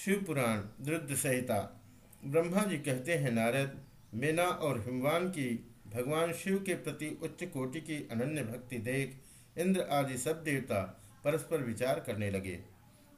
शिव पुराण रुद्र संहिता। ब्रह्मा जी कहते हैं, नारद, मेना और हिमवान की भगवान शिव के प्रति उच्च कोटि की अनन्य भक्ति देख, इंद्र आदि सब देवता परस्पर विचार करने लगे।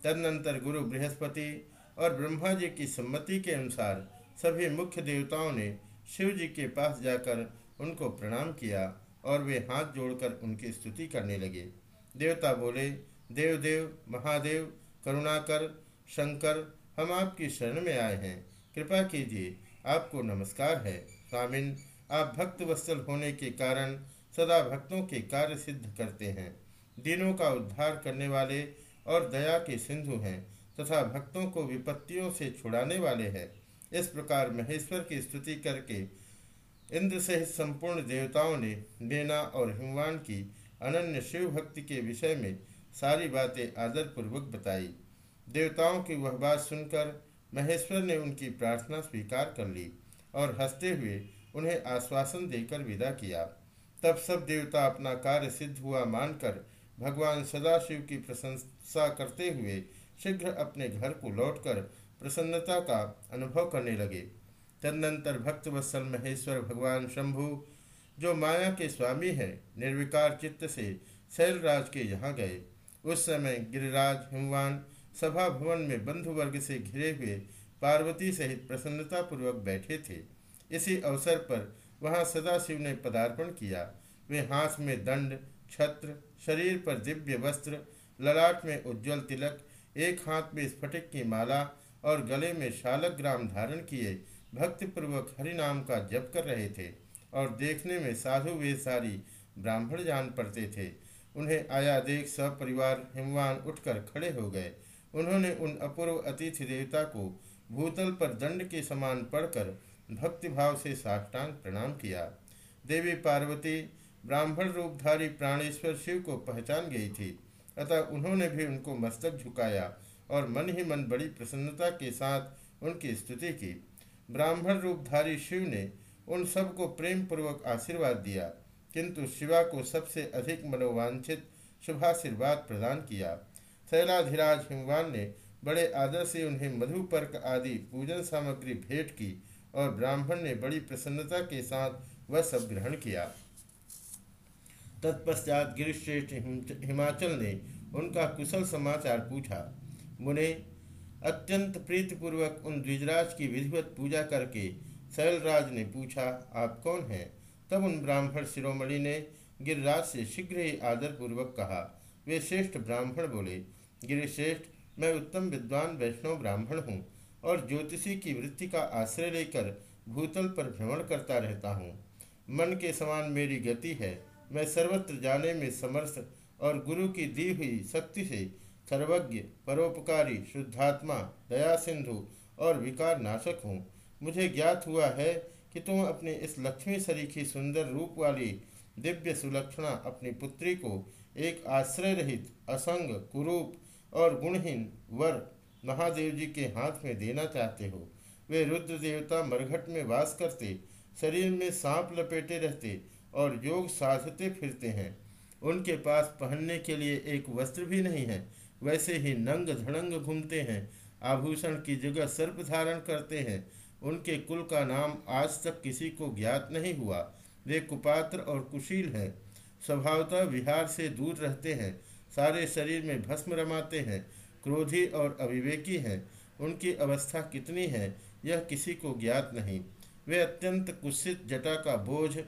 तदनंतर गुरु बृहस्पति और ब्रह्मा जी की सम्मति के अनुसार सभी मुख्य देवताओं ने शिव जी के पास जाकर उनको प्रणाम किया और वे हाथ जोड़कर उनकी स्तुति करने लगे। देवता बोले, देव देव, महादेव, करुणाकर शंकर, हम आपकी शरण में आए हैं। कृपा कीजिए, आपको नमस्कार है। स्वामिन, आप भक्त वत्सल होने के कारण सदा भक्तों के कार्य सिद्ध करते हैं। दिनों का उद्धार करने वाले और दया के सिंधु हैं तथा भक्तों को विपत्तियों से छुड़ाने वाले हैं। इस प्रकार महेश्वर की स्तुति करके इंद्र सहित संपूर्ण देवताओं ने बेना और हिमवान की अनन्य शिव भक्ति के विषय में सारी बातें आदरपूर्वक बताई। देवताओं की वह बात सुनकर महेश्वर ने उनकी प्रार्थना स्वीकार कर ली और हँसते हुए उन्हें आश्वासन देकर विदा किया। तब सब देवता अपना कार्य सिद्ध हुआ मानकर भगवान सदाशिव की प्रशंसा करते हुए शीघ्र अपने घर को लौटकर प्रसन्नता का अनुभव करने लगे। तदनंतर भक्त वत्सल महेश्वर, भगवान शंभु, जो माया के स्वामी है, निर्विकार चित्त से शैलराज के यहाँ गए। उस समय गिरिराज, हिमवान सभा भवन में बंधु वर्ग से घिरे हुए पार्वती सहित प्रसन्नता पूर्वक बैठे थे। इसी अवसर पर वहाँ सदाशिव ने पदार्पण किया। वे हाथ में दंड, छत्र, शरीर पर दिव्य वस्त्र, ललाट में उज्जवल तिलक, एक हाथ में स्फटिक की माला और गले में शालक ग्राम धारण किए, भक्तिपूर्वक हरिनाम का जप कर रहे थे और देखने में साधु वे सारी ब्राह्मण जान पड़ते थे। उन्हें आया देख सपरिवार हिमवान उठकर खड़े हो गए। उन्होंने उन अपूर्व अतिथि देवता को भूतल पर दंड के समान पढ़कर भक्तिभाव से साष्टांग प्रणाम किया। देवी पार्वती, ब्राह्मण रूपधारी प्राणेश्वर शिव को पहचान गई थी। अतः उन्होंने भी उनको मस्तक झुकाया और मन ही मन बड़ी प्रसन्नता के साथ उनकी स्तुति की। ब्राह्मण रूपधारी शिव ने उन सबको प्रेम पूर्वक आशीर्वाद दिया, किंतु शिवा को सबसे अधिक मनोवांछित शुभाशीर्वाद प्रदान किया। शैलाधिराज हिमवान ने बड़े आदर से उन्हें मधुपर्क आदि पूजन सामग्री भेंट की और ब्राह्मण ने बड़ी प्रसन्नता के साथ वह सब ग्रहण किया। तत्पश्चात गिरिश्रेष्ठ हिमाचल ने उनका कुशल समाचार पूछा। मुने, अत्यंत प्रीतिपूर्वक उन द्विजराज की विधिवत पूजा करके शैलराज ने पूछा, आप कौन हैं? तब उन ब्राह्मण शिरोमणि ने गिरिराज से शीघ्र ही आदरपूर्वक कहा। वे श्रेष्ठ ब्राह्मण बोले गिरिश्रेष्ठ, मैं उत्तम विद्वान वैष्णव ब्राह्मण हूँ और ज्योतिषी की वृत्ति का आश्रय लेकर भूतल पर भ्रमण करता रहता हूँ। मन के समान मेरी गति है। मैं सर्वत्र जाने में समर्थ और गुरु की दी हुई शक्ति से सर्वज्ञ, परोपकारी, शुद्धात्मा दया सिंधु और विकार नाशक हूँ। मुझे ज्ञात हुआ है कि तुम अपने इस लक्ष्मी सरीखी सुंदर रूप वाली दिव्य सुलक्षणा अपनी पुत्री को एक आश्रय रहित असंग, कुरूप और गुणहीन वर महादेव जी के हाथ में देना चाहते हो। वे रुद्र देवता मरघट में वास करते, शरीर में सांप लपेटे रहते और योग साधते फिरते हैं। उनके पास पहनने के लिए एक वस्त्र भी नहीं है। वैसे ही नंग धड़ंग घूमते हैं, आभूषण की जगह सर्प धारण करते हैं। उनके कुल का नाम आज तक किसी को ज्ञात नहीं हुआ। वे कुपात्र और कुशील हैं। स्वभावतः विहार से दूर रहते हैं। सारे शरीर में भस्म रमाते हैं, क्रोधी और अविवेकी हैं। उनकी अवस्था कितनी है, यह किसी को ज्ञात नहीं। वे अत्यंत कुत्सित, जटा का बोझ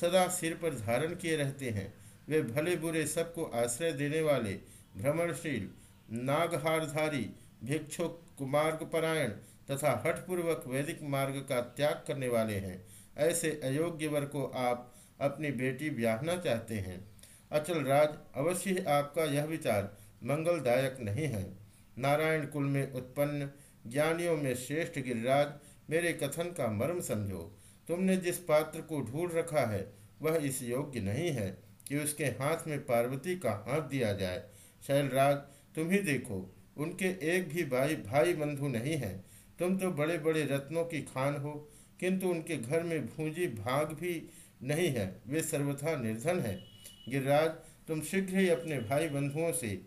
सदा सिर पर धारण किए रहते हैं। वे भले बुरे सबको आश्रय देने वाले, भ्रमणशील, नागहारधारी, भिक्षुक कुमार्ग परायण तथा हठपूर्वक वैदिक मार्ग का त्याग करने वाले हैं। ऐसे अयोग्य वर को आप अपनी बेटी ब्याहना चाहते हैं। अचल राज, अवश्य ही आपका यह विचार मंगलदायक नहीं है। नारायण कुल में उत्पन्न ज्ञानियों में श्रेष्ठ गिरिराज, मेरे कथन का मर्म समझो। तुमने जिस पात्र को ढूंढ रखा है, वह इस योग्य नहीं है कि उसके हाथ में पार्वती का हाथ दिया जाए। शैलराज तुम ही देखो, उनके एक भी भाई भाई बंधु नहीं है। तुम तो बड़े बड़े रत्नों की खान हो, किंतु उनके घर में भूंजी भाग भी नहीं है। वे सर्वथा निर्धन है। गिरिराज तुम शीघ्र ही अपने भाई बंधुओं से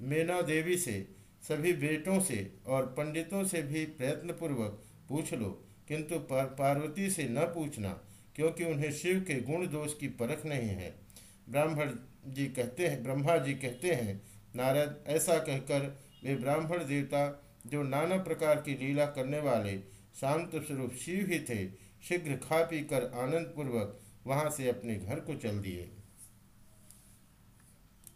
मेना देवी से सभी बेटों से और पंडितों से भी प्रयत्नपूर्वक पूछ लो। किंतु पार, पार्वती से न पूछना क्योंकि उन्हें शिव के गुण दोष की परख नहीं है। ब्राह्मण जी कहते हैं ब्रह्मा जी कहते हैं नारद ऐसा कहकर वे ब्राह्मण देवता जो नाना प्रकार की लीला करने वाले शांत स्वरूप शिव ही थे शीघ्र खा पी कर आनंदपूर्वक वहाँ से अपने घर को चल दिए।